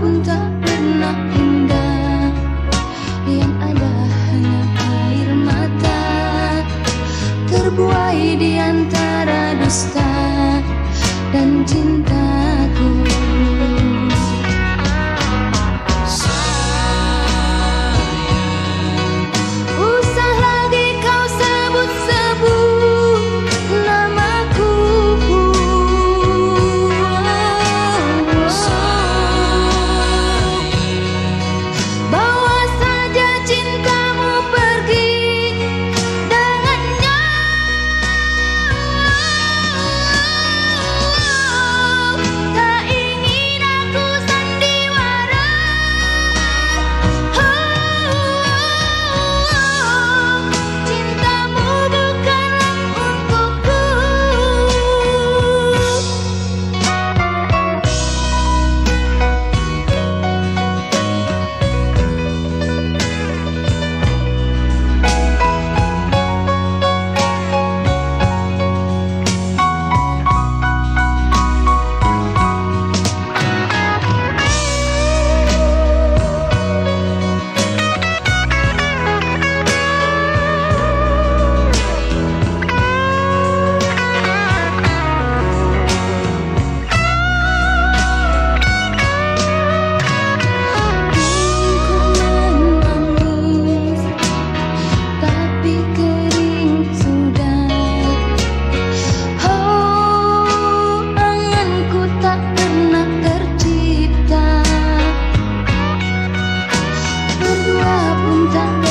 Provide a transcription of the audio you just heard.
pun tak pernah indah Yang ada hanya air mata Terbuai di antara dusta dan cinta. 等。